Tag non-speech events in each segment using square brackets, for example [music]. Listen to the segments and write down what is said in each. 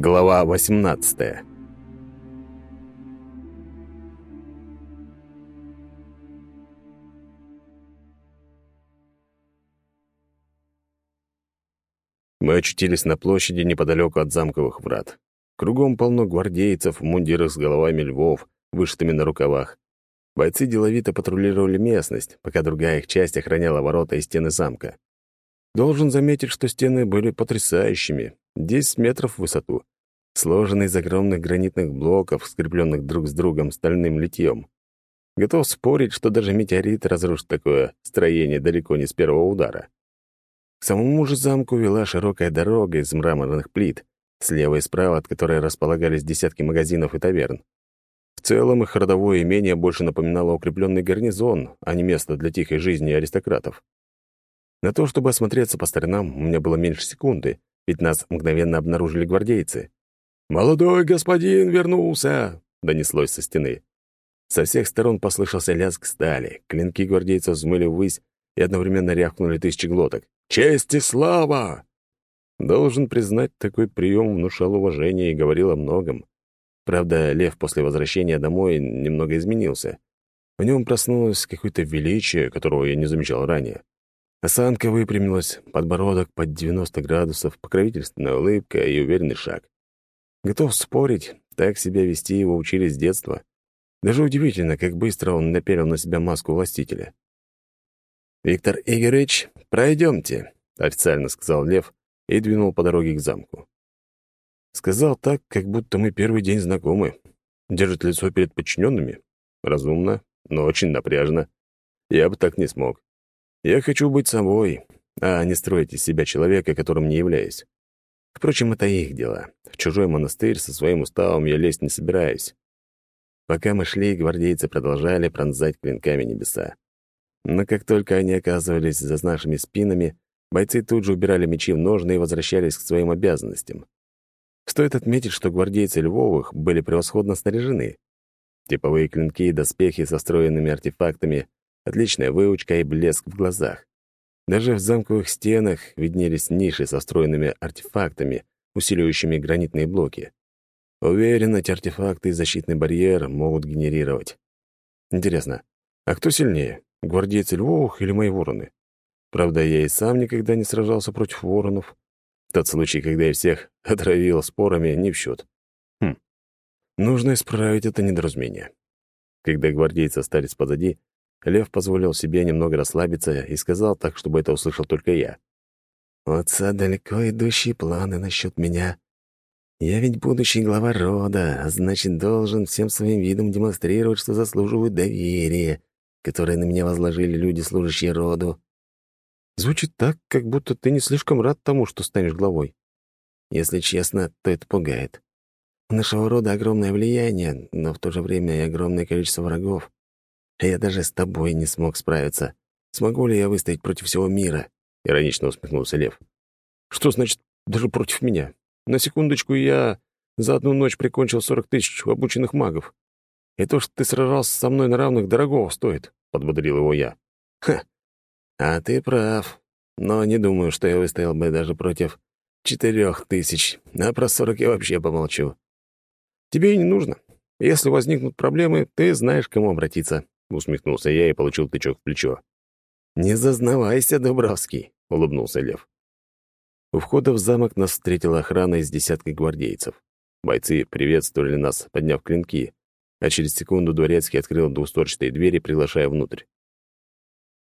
Глава 18 Мы очутились на площади неподалеку от замковых врат. Кругом полно гвардейцев в мундирах с головами львов, вышитыми на рукавах. Бойцы деловито патрулировали местность, пока другая их часть охраняла ворота и стены замка. Должен заметить, что стены были потрясающими, 10 метров в высоту, сложенный из огромных гранитных блоков, скрепленных друг с другом стальным литьем. Готов спорить, что даже метеорит разрушит такое строение далеко не с первого удара. К самому же замку вела широкая дорога из мраморных плит, слева и справа от которой располагались десятки магазинов и таверн. В целом их родовое имение больше напоминало укрепленный гарнизон, а не место для тихой жизни аристократов. На то, чтобы осмотреться по сторонам, у меня было меньше секунды, ведь нас мгновенно обнаружили гвардейцы. «Молодой господин вернулся!» — донеслось со стены. Со всех сторон послышался лязг стали, клинки гвардейцев взмыли ввысь и одновременно рявкнули тысячи глоток. «Честь и слава!» Должен признать, такой прием внушал уважение и говорил о многом. Правда, лев после возвращения домой немного изменился. В нем проснулось какое-то величие, которого я не замечал ранее. Осанка выпрямилась, подбородок под 90 градусов, покровительственная улыбка и уверенный шаг. Готов спорить, так себя вести его учили с детства. Даже удивительно, как быстро он напялил на себя маску властителя. «Виктор Игоревич, пройдемте», — официально сказал Лев и двинул по дороге к замку. Сказал так, как будто мы первый день знакомы. Держит лицо перед подчиненными. Разумно, но очень напряжно. Я бы так не смог. Я хочу быть собой, а не строить из себя человека, которым не являюсь. Впрочем, это их дело. В чужой монастырь со своим уставом я лезть не собираюсь. Пока мы шли, гвардейцы продолжали пронзать клинками небеса. Но как только они оказывались за нашими спинами, бойцы тут же убирали мечи в ножны и возвращались к своим обязанностям. Стоит отметить, что гвардейцы Львовых были превосходно снаряжены. Типовые клинки и доспехи со встроенными артефактами, отличная выучка и блеск в глазах. Даже в замковых стенах виднелись ниши со встроенными артефактами, усиливающими гранитные блоки. Уверен, эти артефакты и защитный барьер могут генерировать. Интересно, а кто сильнее, гвардейцы Львовых или мои вороны? Правда, я и сам никогда не сражался против воронов. Тот случай, когда я всех [laughs] отравил спорами, не в счет. Хм. Нужно исправить это недоразумение. Когда гвардейцы остались позади, Лев позволил себе немного расслабиться и сказал так, чтобы это услышал только я. «У отца далеко идущие планы насчет меня. Я ведь будущий глава рода, а значит, должен всем своим видом демонстрировать, что заслуживаю доверия, которое на меня возложили люди, служащие роду. Звучит так, как будто ты не слишком рад тому, что станешь главой. Если честно, то это пугает. У нашего рода огромное влияние, но в то же время и огромное количество врагов. А я даже с тобой не смог справиться. Смогу ли я выстоять против всего мира?» — иронично усмехнулся Лев. «Что значит даже против меня? На секундочку, я за одну ночь прикончил сорок тысяч обученных магов. И то, что ты сражался со мной на равных, дорогого стоит», — подбодрил его я. «Ха! А ты прав. Но не думаю, что я выстоял бы даже против четырех тысяч, а про сорок я вообще помолчу. Тебе и не нужно. Если возникнут проблемы, ты знаешь, к кому обратиться. — усмехнулся я и получил тычок в плечо. «Не зазнавайся, Дубровский», — улыбнулся Лев. У входа в замок нас встретила охрана из десятка гвардейцев. Бойцы приветствовали нас, подняв клинки, а через секунду Дворецкий открыл двустворчатые двери, приглашая внутрь.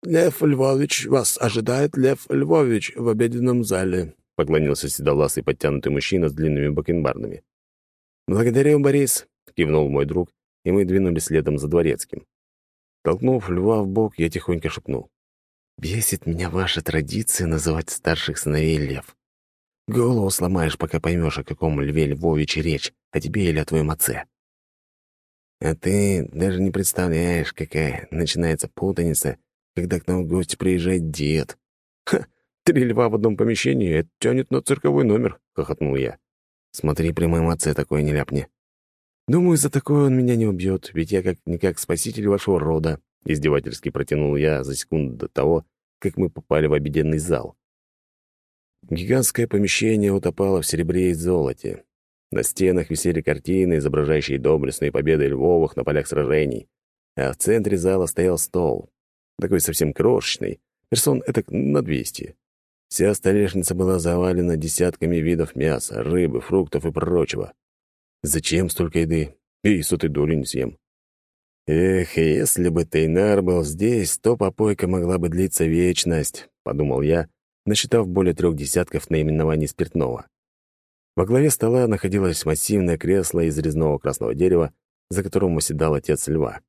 «Лев Львович, вас ожидает Лев Львович в обеденном зале», — поклонился седовласый подтянутый мужчина с длинными бакенбардами. «Благодарю, Борис», — кивнул мой друг, и мы двинулись следом за Дворецким. Толкнув льва в бок, я тихонько шепнул. «Бесит меня ваша традиция называть старших сыновей лев. Голову сломаешь, пока поймешь, о каком льве Львовиче речь, о тебе или о твоем отце. А ты даже не представляешь, какая начинается путаница, когда к нам в гости приезжает дед. Ха, три льва в одном помещении — это тянет на цирковой номер, — хохотнул я. Смотри, при моем отце такое не ляпни. «Думаю, за такое он меня не убьет, ведь я как-никак спаситель вашего рода», — издевательски протянул я за секунду до того, как мы попали в обеденный зал. Гигантское помещение утопало в серебре и золоте. На стенах висели картины, изображающие доблестные победы Львовых на полях сражений, а в центре зала стоял стол, такой совсем крошечный, персон этак на двести. Вся столешница была завалена десятками видов мяса, рыбы, фруктов и прочего. Зачем столько еды? И сотой доли не съем. «Эх, если бы Тейнар был здесь, то попойка могла бы длиться вечность», — подумал я, насчитав более трех десятков наименований спиртного. Во главе стола находилось массивное кресло из резного красного дерева, за которым оседал отец льва.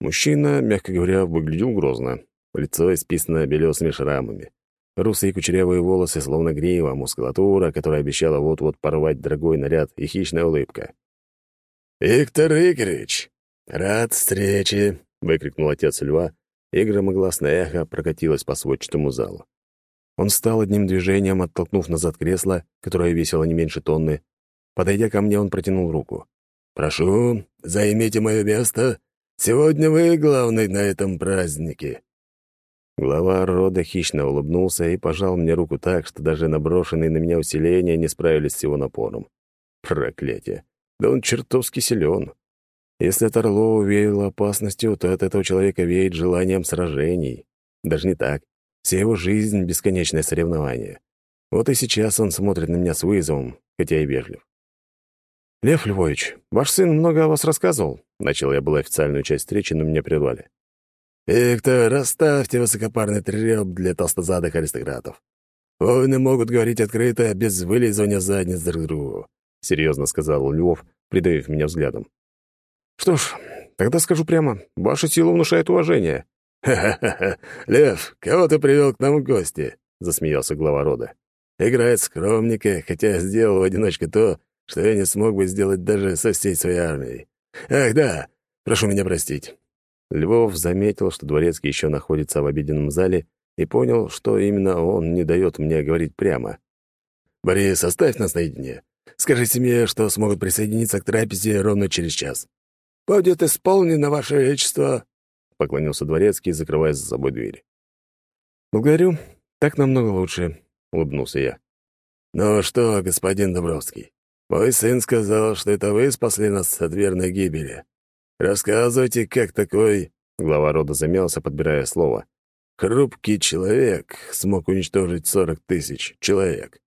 Мужчина, мягко говоря, выглядел грозно. Лицо исписано белесыми шрамами. Русые кучерявые волосы, словно грива, мускулатура, которая обещала вот-вот порвать дорогой наряд, и хищная улыбка. «Виктор Игоревич, рад встрече!» — выкрикнул отец льва, и громогласное эхо прокатилось по сводчатому залу. Он встал одним движением, оттолкнув назад кресло, которое весило не меньше тонны. Подойдя ко мне, он протянул руку. «Прошу, займите мое место. Сегодня вы главный на этом празднике». Глава рода хищно улыбнулся и пожал мне руку так, что даже наброшенные на меня усиления не справились с его напором. Проклятие. Да он чертовски силен. Если от Орлова веяло опасностью, то от этого человека веет желанием сражений. Даже не так. Вся его жизнь — бесконечное соревнование. Вот и сейчас он смотрит на меня с вызовом, хотя и вежлив. «Лев Львович, ваш сын много о вас рассказывал?» Начал я была официальную часть встречи, но меня прервали. «Виктор, расставьте высокопарный трёп для толстозадых аристократов. Воины могут говорить открыто, без вылизывания задниц друг другу», — серьезно сказал Львов, придавив меня взглядом. «Что ж, тогда скажу прямо, ваша сила внушает уважение». «Ха-ха-ха! Лев, кого ты привел к нам в гости?» — засмеялся глава рода. «Играет скромника, хотя сделал в одиночку то, что я не смог бы сделать даже со всей своей армией. Ах, да, прошу меня простить. Львов заметил, что дворецкий еще находится в обеденном зале, и понял, что именно он не дает мне говорить прямо. «Борис, оставь нас наедине. Скажи семье, что смогут присоединиться к трапезе ровно через час». «Будет исполнено, Ваше Величество», — поклонился дворецкий, закрывая за собой дверь. «Благодарю. Так намного лучше», — улыбнулся я. «Ну что, господин Дубровский, мой сын сказал, что это вы спасли нас от верной гибели. Рассказывайте, как такой...» Глава рода замялся, подбирая слово. «Хрупкий человек смог уничтожить сорок тысяч человек».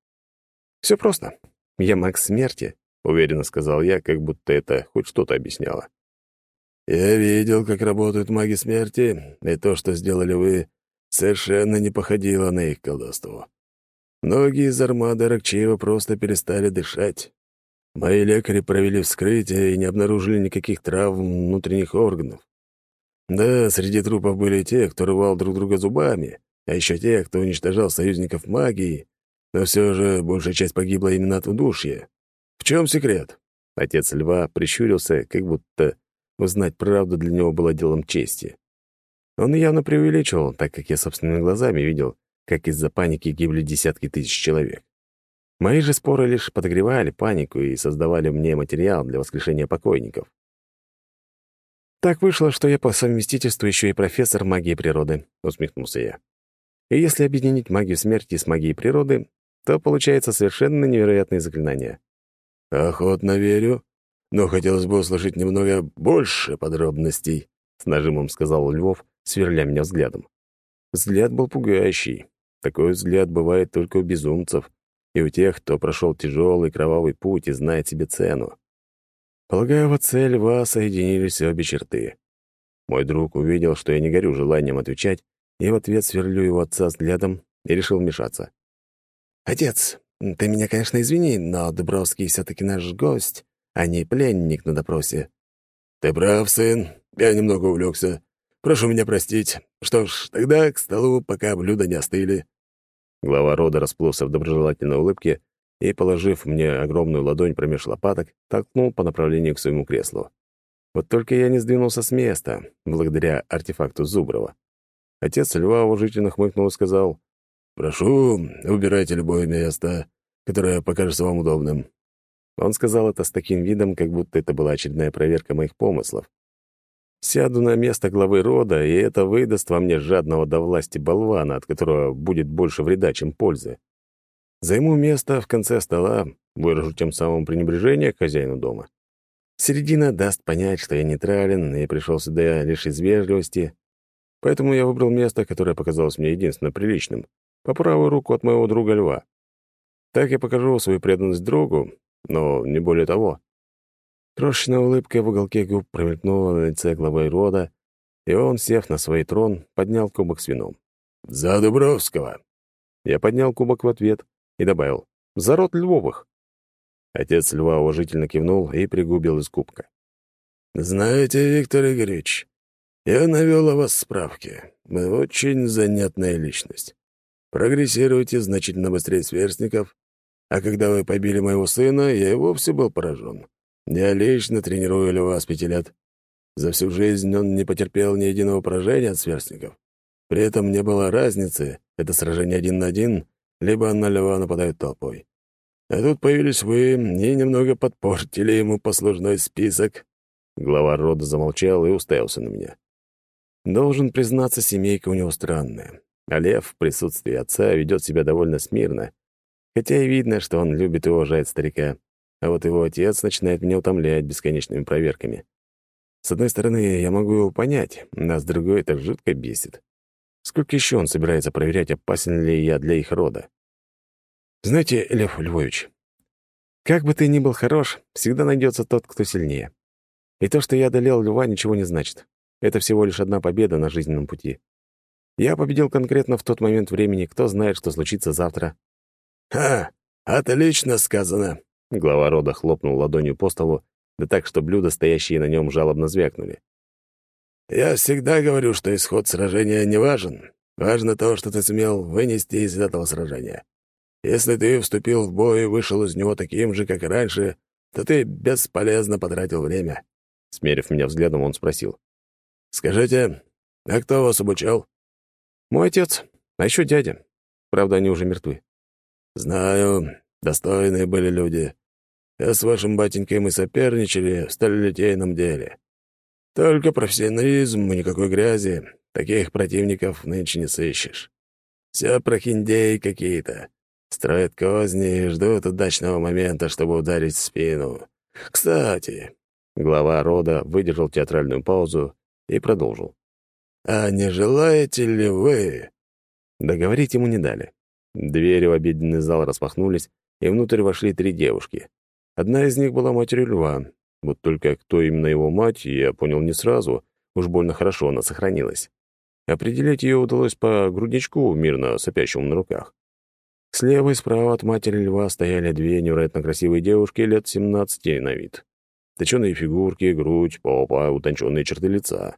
«Все просто. Я маг смерти», — уверенно сказал я, как будто это хоть что-то объясняло. «Я видел, как работают маги смерти, и то, что сделали вы, совершенно не походило на их колдовство. Многие из армады Рокчеева просто перестали дышать. Мои лекари провели вскрытие и не обнаружили никаких травм внутренних органов. Да, среди трупов были те, кто рвал друг друга зубами, а еще те, кто уничтожал союзников магии, но все же большая часть погибла именно от удушья. В чем секрет? Отец льва прищурился, как будто узнать правду для него было делом чести. Он явно преувеличивал, так как я собственными глазами видел, как из-за паники гибли десятки тысяч человек. Мои же споры лишь подогревали панику и создавали мне материал для воскрешения покойников. «Так вышло, что я по совместительству еще и профессор магии природы», — усмехнулся я. «И если объединить магию смерти с магией природы, то получается совершенно невероятные заклинания». «Охотно верю, но хотелось бы услышать немного больше подробностей», — с нажимом сказал Львов, сверля меня взглядом. Взгляд был пугающий. Такой взгляд бывает только у безумцев, и у тех, кто прошел тяжелый кровавый путь и знает себе цену. Полагаю, в отце льва соединились обе черты. Мой друг увидел, что я не горю желанием отвечать, и в ответ сверлю его отца взглядом и решил вмешаться. «Отец, ты меня, конечно, извини, но Дубровский все таки наш гость, а не пленник на допросе». «Ты прав, сын, я немного увлекся. Прошу меня простить. Что ж, тогда к столу, пока блюда не остыли». Глава рода расплылся в доброжелательной улыбке и, положив мне огромную ладонь промеж лопаток, толкнул по направлению к своему креслу. Вот только я не сдвинулся с места, благодаря артефакту Зуброва. Отец льва уважительно хмыкнул и сказал, «Прошу, убирайте любое место, которое покажется вам удобным». Он сказал это с таким видом, как будто это была очередная проверка моих помыслов. Сяду на место главы рода, и это выдаст во мне жадного до власти болвана, от которого будет больше вреда, чем пользы. Займу место в конце стола, выражу тем самым пренебрежение к хозяину дома. Середина даст понять, что я нейтрален и пришел сюда лишь из вежливости, поэтому я выбрал место, которое показалось мне единственно приличным, по правую руку от моего друга Льва. Так я покажу свою преданность другу, но не более того. Крошечная улыбка в уголке губ промелькнула на лице главы рода, и он, сев на свой трон, поднял кубок с вином. «За Дубровского!» Я поднял кубок в ответ и добавил «За род Львовых!» Отец Льва уважительно кивнул и пригубил из кубка. «Знаете, Виктор Игоревич, я навел о вас справки. Вы очень занятная личность. Прогрессируете значительно быстрее сверстников, а когда вы побили моего сына, я и вовсе был поражен. Я лично тренирую Льва с пяти лет. За всю жизнь он не потерпел ни единого поражения от сверстников. При этом не было разницы, это сражение один на один, либо на Льва нападают толпой. А тут появились вы и немного подпортили ему послужной список». Глава рода замолчал и уставился на меня. Должен признаться, семейка у него странная. А Лев в присутствии отца ведет себя довольно смирно, хотя и видно, что он любит и уважает старика. А вот его отец начинает меня утомлять бесконечными проверками. С одной стороны, я могу его понять, а с другой это жутко бесит. Сколько еще он собирается проверять, опасен ли я для их рода? Знаете, Лев Львович, как бы ты ни был хорош, всегда найдется тот, кто сильнее. И то, что я одолел льва, ничего не значит. Это всего лишь одна победа на жизненном пути. Я победил конкретно в тот момент времени, кто знает, что случится завтра. «Ха! Отлично сказано!» Глава рода хлопнул ладонью по столу, да так, что блюда, стоящие на нем, жалобно звякнули. «Я всегда говорю, что исход сражения не важен. Важно то, что ты сумел вынести из этого сражения. Если ты вступил в бой и вышел из него таким же, как и раньше, то ты бесполезно потратил время». Смерив меня взглядом, он спросил. «Скажите, а кто вас обучал?» «Мой отец, а еще дядя. Правда, они уже мертвы». «Знаю, достойные были люди. Я с вашим батенькой мы соперничали в сталелитейном деле. Только профессионализм и никакой грязи. Таких противников нынче не сыщешь. Все прохиндеи какие-то. Строят козни и ждут удачного момента, чтобы ударить в спину. Кстати, глава рода выдержал театральную паузу и продолжил. «А не желаете ли вы...» Договорить ему не дали. Двери в обеденный зал распахнулись, и внутрь вошли три девушки. Одна из них была матерью льва. Вот только кто именно его мать, я понял не сразу. Уж больно хорошо она сохранилась. Определить ее удалось по грудничку, мирно сопящему на руках. Слева и справа от матери льва стояли две невероятно красивые девушки лет 17 на вид. Точеные фигурки, грудь, попа, утонченные черты лица.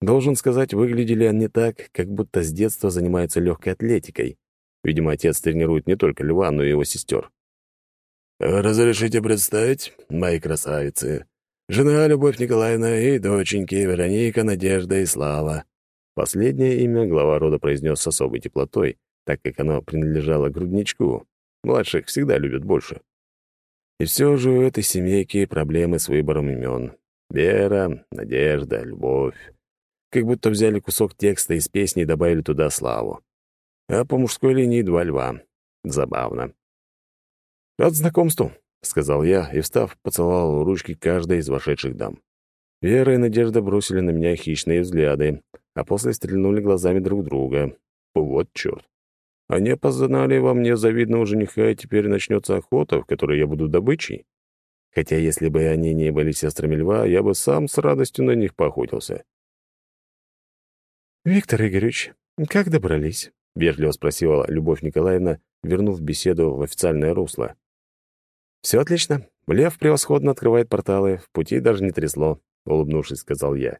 Должен сказать, выглядели они так, как будто с детства занимаются легкой атлетикой. Видимо, отец тренирует не только льва, но и его сестер. «Разрешите представить, мои красавицы, жена Любовь Николаевна и доченьки Вероника, Надежда и Слава». Последнее имя глава рода произнес с особой теплотой, так как оно принадлежало грудничку. Младших всегда любят больше. И все же у этой семейки проблемы с выбором имен. Вера, Надежда, Любовь. Как будто взяли кусок текста из песни и добавили туда славу. А по мужской линии два льва. Забавно. «Рад знакомству», — сказал я и, встав, поцеловал ручки каждой из вошедших дам. Вера и Надежда бросили на меня хищные взгляды, а после стрельнули глазами друг друга. Вот черт. Они опознали во мне завидного жениха, и теперь начнется охота, в которой я буду добычей. Хотя если бы они не были сестрами льва, я бы сам с радостью на них поохотился. «Виктор Игоревич, как добрались?» — вежливо спросила Любовь Николаевна, вернув беседу в официальное русло. «Все отлично. Лев превосходно открывает порталы, в пути даже не трясло», — улыбнувшись, сказал я.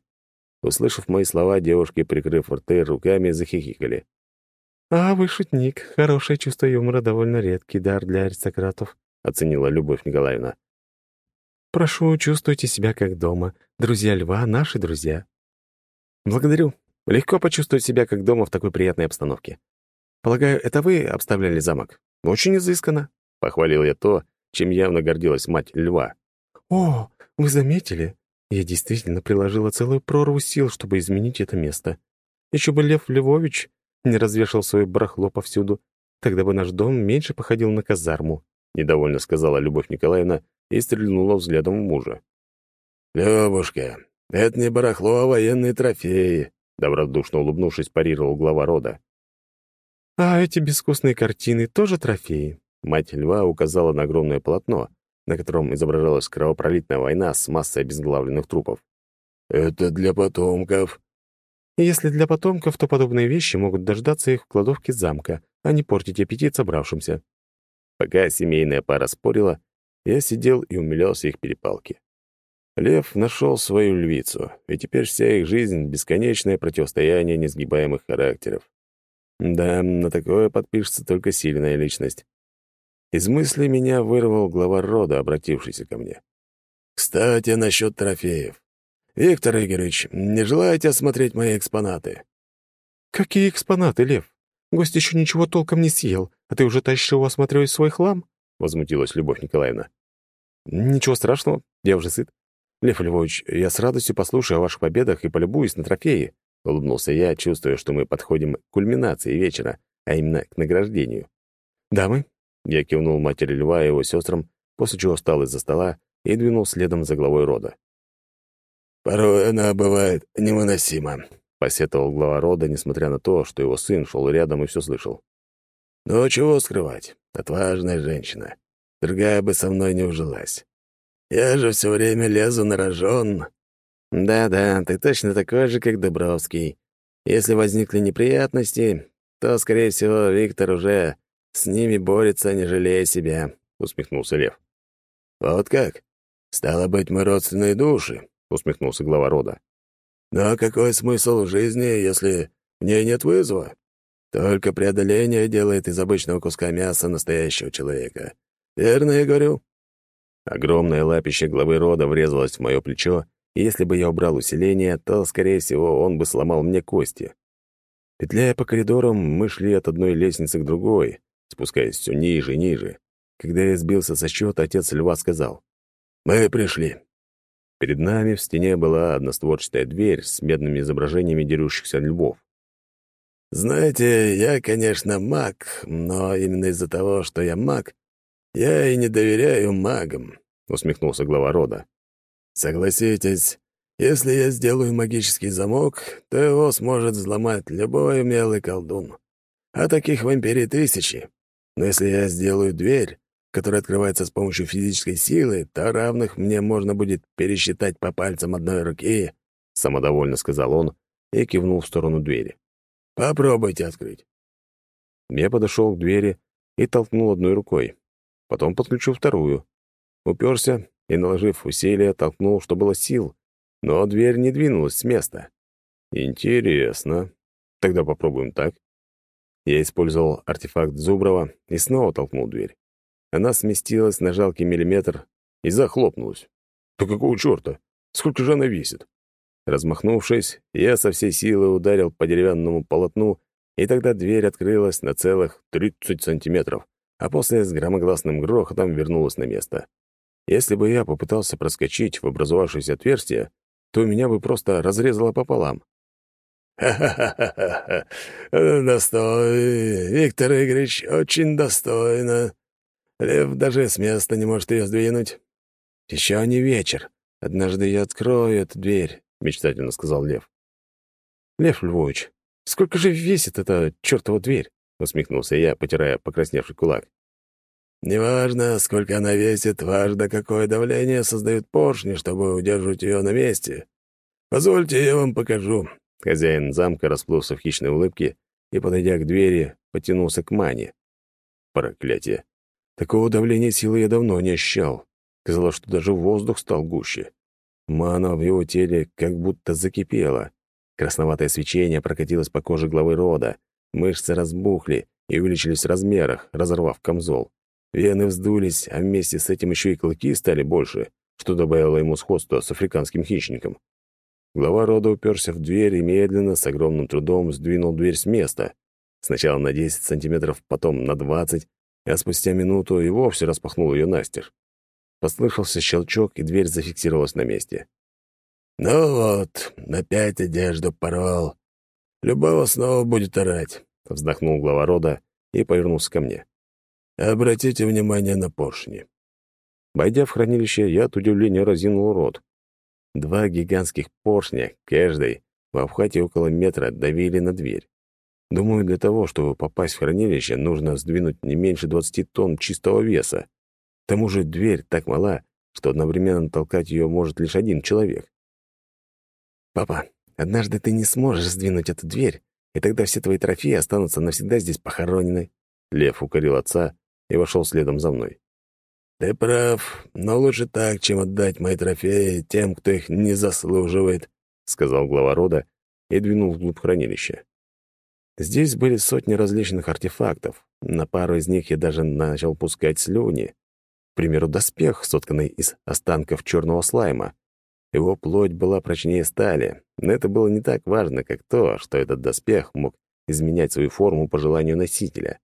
Услышав мои слова, девушки, прикрыв рты руками, захихикали. «А вы шутник. Хорошее чувство юмора — довольно редкий дар для аристократов», — оценила Любовь Николаевна. «Прошу, чувствуйте себя как дома. Друзья льва — наши друзья». «Благодарю. Легко почувствовать себя как дома в такой приятной обстановке. Полагаю, это вы обставляли замок? Очень изысканно», — похвалил я то, чем явно гордилась мать льва. «О, вы заметили? Я действительно приложила целую прорву сил, чтобы изменить это место. Еще бы Лев Львович не развешал свое барахло повсюду. Тогда бы наш дом меньше походил на казарму», — недовольно сказала Любовь Николаевна и стрельнула взглядом в мужа. «Любушка, это не барахло, а военные трофеи», — добродушно улыбнувшись, парировал глава рода. «А эти безвкусные картины тоже трофеи?» Мать льва указала на огромное полотно, на котором изображалась кровопролитная война с массой обезглавленных трупов. «Это для потомков». «Если для потомков, то подобные вещи могут дождаться их в кладовке замка, а не портить аппетит собравшимся». Пока семейная пара спорила, я сидел и умилялся их перепалке. Лев нашел свою львицу, и теперь вся их жизнь — бесконечное противостояние несгибаемых характеров. Да, на такое подпишется только сильная личность. Из мысли меня вырвал глава рода, обратившийся ко мне. «Кстати, насчет трофеев. Виктор Игоревич, не желаете осмотреть мои экспонаты?» «Какие экспонаты, Лев? Гость еще ничего толком не съел, а ты уже тащишь его осматривать свой хлам?» — возмутилась Любовь Николаевна. «Ничего страшного, я уже сыт. Лев Львович, я с радостью послушаю о ваших победах и полюбуюсь на трофеи», — улыбнулся я, чувствуя, что мы подходим к кульминации вечера, а именно к награждению. «Дамы?» — я кивнул матери Льва и его сестрам, после чего встал из-за стола и двинул следом за главой рода. «Порой она бывает невыносима», — посетовал глава рода, несмотря на то, что его сын шел рядом и все слышал. «Но чего скрывать? Отважная женщина. Другая бы со мной не ужилась. Я же все время лезу на рожон. Да-да, ты точно такой же, как Дубровский. Если возникли неприятности, то, скорее всего, Виктор уже с ними борется, не жалея себя, усмехнулся Лев. Вот как? Стало быть, мы родственные души, усмехнулся глава рода. Но какой смысл в жизни, если в ней нет вызова? Только преодоление делает из обычного куска мяса настоящего человека. Верно я говорю? Огромное лапище главы рода врезалось в мое плечо, и если бы я убрал усиление, то, скорее всего, он бы сломал мне кости. Петляя по коридорам, мы шли от одной лестницы к другой, спускаясь все ниже и ниже. Когда я сбился со счета, отец льва сказал, «Мы пришли». Перед нами в стене была одностворчатая дверь с медными изображениями дерущихся львов. «Знаете, я, конечно, маг, но именно из-за того, что я маг, «Я и не доверяю магам», — усмехнулся глава рода. «Согласитесь, если я сделаю магический замок, то его сможет взломать любой умелый колдун. А таких в Империи тысячи. Но если я сделаю дверь, которая открывается с помощью физической силы, то равных мне можно будет пересчитать по пальцам одной руки», — самодовольно сказал он и кивнул в сторону двери. «Попробуйте открыть». Я подошел к двери и толкнул одной рукой потом подключил вторую. Уперся и, наложив усилия, толкнул, что было сил, но дверь не двинулась с места. Интересно. Тогда попробуем так. Я использовал артефакт Зуброва и снова толкнул дверь. Она сместилась на жалкий миллиметр и захлопнулась. Да какого черта? Сколько же она весит? Размахнувшись, я со всей силы ударил по деревянному полотну, и тогда дверь открылась на целых 30 сантиметров а после с громогласным грохотом вернулась на место. Если бы я попытался проскочить в образовавшееся отверстие, то меня бы просто разрезало пополам. «Ха-ха-ха-ха! Достойно, Виктор Игоревич, очень достойно. Лев даже с места не может ее сдвинуть». «Еще не вечер. Однажды я открою эту дверь», — мечтательно сказал Лев. «Лев Львович, сколько же весит эта чертова дверь?» — усмехнулся я, потирая покрасневший кулак. «Неважно, сколько она весит, важно, какое давление создают поршни, чтобы удерживать ее на месте. Позвольте, я вам покажу». Хозяин замка расплылся в хищной улыбке и, подойдя к двери, потянулся к мане. Проклятие. Такого давления силы я давно не ощущал. Казалось, что даже воздух стал гуще. Мана в его теле как будто закипела. Красноватое свечение прокатилось по коже главы рода, Мышцы разбухли и увеличились в размерах, разорвав камзол. Вены вздулись, а вместе с этим еще и клыки стали больше, что добавило ему сходство с африканским хищником. Глава рода уперся в дверь и медленно, с огромным трудом, сдвинул дверь с места. Сначала на 10 сантиметров, потом на 20, а спустя минуту и вовсе распахнул ее настежь. Послышался щелчок, и дверь зафиксировалась на месте. «Ну вот, опять одежду порвал. Любого снова будет орать», — вздохнул глава рода и повернулся ко мне. «Обратите внимание на поршни». Войдя в хранилище, я от удивления разинул рот. Два гигантских поршня, каждый, в обхвате около метра, давили на дверь. Думаю, для того, чтобы попасть в хранилище, нужно сдвинуть не меньше 20 тонн чистого веса. К тому же дверь так мала, что одновременно толкать ее может лишь один человек. «Папа, однажды ты не сможешь сдвинуть эту дверь, и тогда все твои трофеи останутся навсегда здесь похоронены». Лев укорил отца и вошел следом за мной. «Ты прав, но лучше так, чем отдать мои трофеи тем, кто их не заслуживает», — сказал глава рода и двинул вглубь хранилища. Здесь были сотни различных артефактов. На пару из них я даже начал пускать слюни. К примеру, доспех, сотканный из останков черного слайма. Его плоть была прочнее стали, но это было не так важно, как то, что этот доспех мог изменять свою форму по желанию носителя.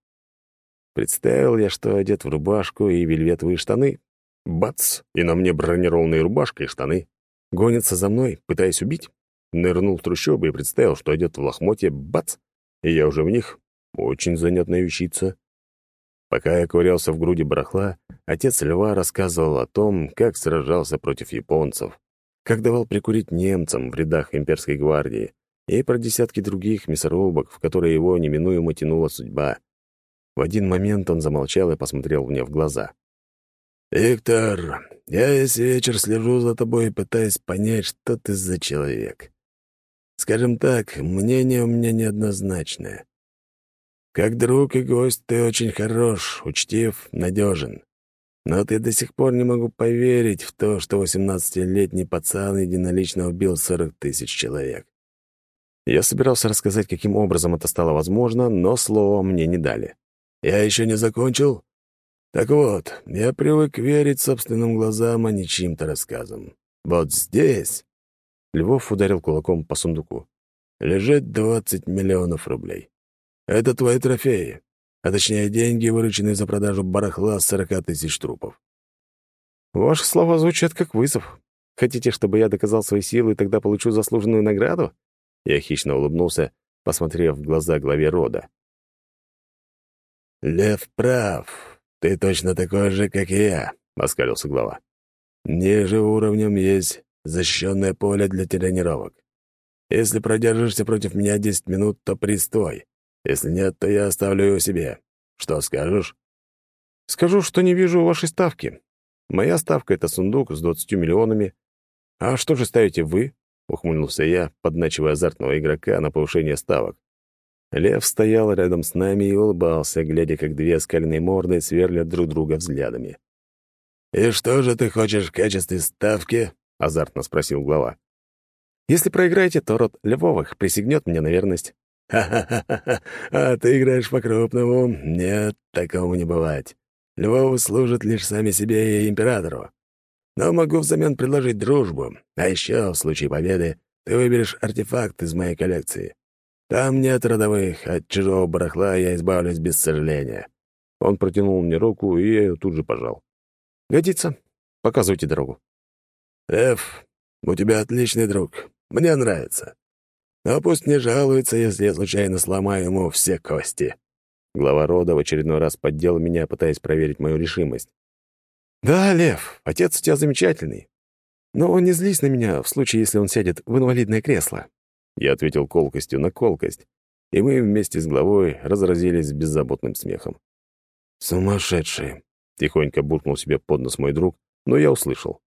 Представил я, что одет в рубашку и вельветовые штаны. Бац! И на мне бронированная рубашка и штаны. Гонится за мной, пытаясь убить. Нырнул в трущобы и представил, что одет в лохмотье. Бац! И я уже в них. Очень занятная вещица. Пока я ковырялся в груди барахла, отец льва рассказывал о том, как сражался против японцев, как давал прикурить немцам в рядах имперской гвардии и про десятки других мясорубок, в которые его неминуемо тянула судьба. В один момент он замолчал и посмотрел мне в глаза. «Виктор, я весь вечер слежу за тобой и пытаюсь понять, что ты за человек. Скажем так, мнение у меня неоднозначное. Как друг и гость ты очень хорош, учтив, надежен. Но ты до сих пор не могу поверить в то, что 18-летний пацан единолично убил 40 тысяч человек. Я собирался рассказать, каким образом это стало возможно, но слова мне не дали. «Я еще не закончил?» «Так вот, я привык верить собственным глазам, а не чьим-то рассказам. Вот здесь Львов ударил кулаком по сундуку. «Лежит двадцать миллионов рублей. Это твои трофеи, а точнее деньги, вырученные за продажу барахла с сорока тысяч трупов». «Ваши слова звучат как вызов. Хотите, чтобы я доказал свои силы и тогда получу заслуженную награду?» Я хищно улыбнулся, посмотрев в глаза главе рода. «Лев прав. Ты точно такой же, как и я», — оскалился глава. «Ниже уровнем есть защищенное поле для тренировок. Если продержишься против меня 10 минут, то пристой. Если нет, то я оставлю его себе. Что скажешь?» «Скажу, что не вижу вашей ставки. Моя ставка — это сундук с 20 миллионами. А что же ставите вы?» — ухмыльнулся я, подначивая азартного игрока на повышение ставок. Лев стоял рядом с нами и улыбался, глядя, как две оскаленные морды сверлят друг друга взглядами. «И что же ты хочешь в качестве ставки?» — азартно спросил глава. «Если проиграете, то род Львовых присягнет мне на верность». «Ха-ха-ха! А ты играешь по-крупному? Нет, такого не бывать. Львовы служат лишь сами себе и императору. Но могу взамен предложить дружбу. А еще, в случае победы, ты выберешь артефакт из моей коллекции. Там нет родовых, от чужого барахла я избавлюсь без сожаления». Он протянул мне руку, и я ее тут же пожал. «Годится. Показывайте дорогу». «Эф, у тебя отличный друг. Мне нравится. Но пусть не жалуется, если я случайно сломаю ему все кости». Глава рода в очередной раз поддел меня, пытаясь проверить мою решимость. «Да, Лев, отец у тебя замечательный. Но не злись на меня в случае, если он сядет в инвалидное кресло». Я ответил колкостью на колкость, и мы вместе с главой разразились беззаботным смехом. «Сумасшедший!» — тихонько буркнул себе под нос мой друг, но я услышал.